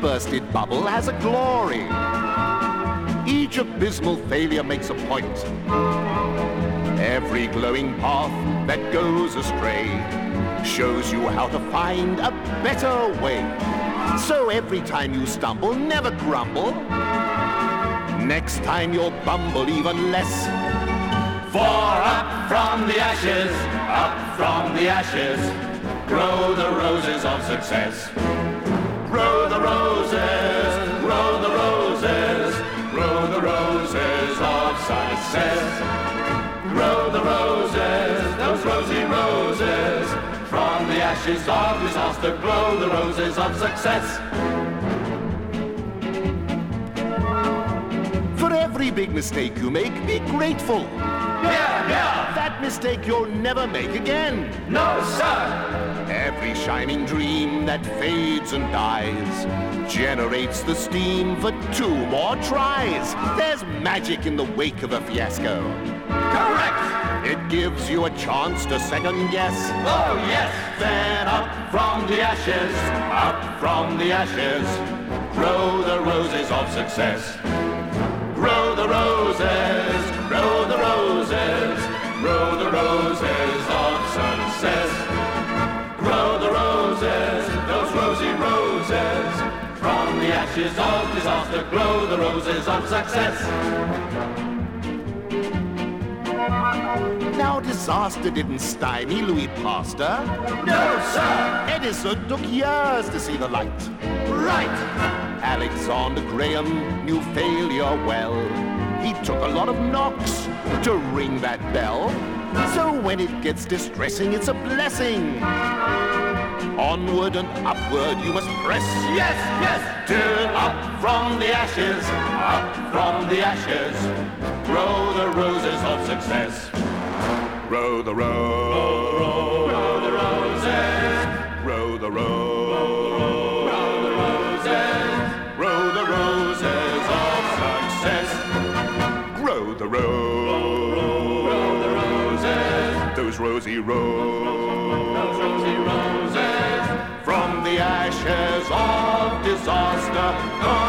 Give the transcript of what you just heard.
bursted bubble has a glory. Each abysmal failure makes a point. Every glowing path that goes astray shows you how to find a better way. So every time you stumble, never grumble. Next time you'll bumble even less. For up from the ashes, up from the ashes, grow the roses of success. Of success. Grow the roses, those rosy roses, from the ashes of disaster, grow the roses of success. For every big mistake you make, be grateful. Yeah, yeah, That mistake you'll never make again. no sir. Every shining dream that fades and dies generates the steam for two more tries. There's magic in the wake of a fiasco. Correct. It gives you a chance to second guess. Oh yes, then up from the ashes, up from the ashes, grow the roses of success. The ashes of disaster, grow the roses of success. Now disaster didn't stymie Louis Pasteur. No, sir. Edison took years to see the light. Right. Alexander Graham knew failure well. He took a lot of knocks to ring that bell. So when it gets distressing, it's a blessing. Onward and upward you must press. Yes, yes, till up from the ashes, up from the ashes, grow the roses of success. Row the row, Grow the roses, row the row, grow the roses, row the roses of success. Grow the row, Grow the roses, those rosy rows. Of disaster.